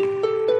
Thank you.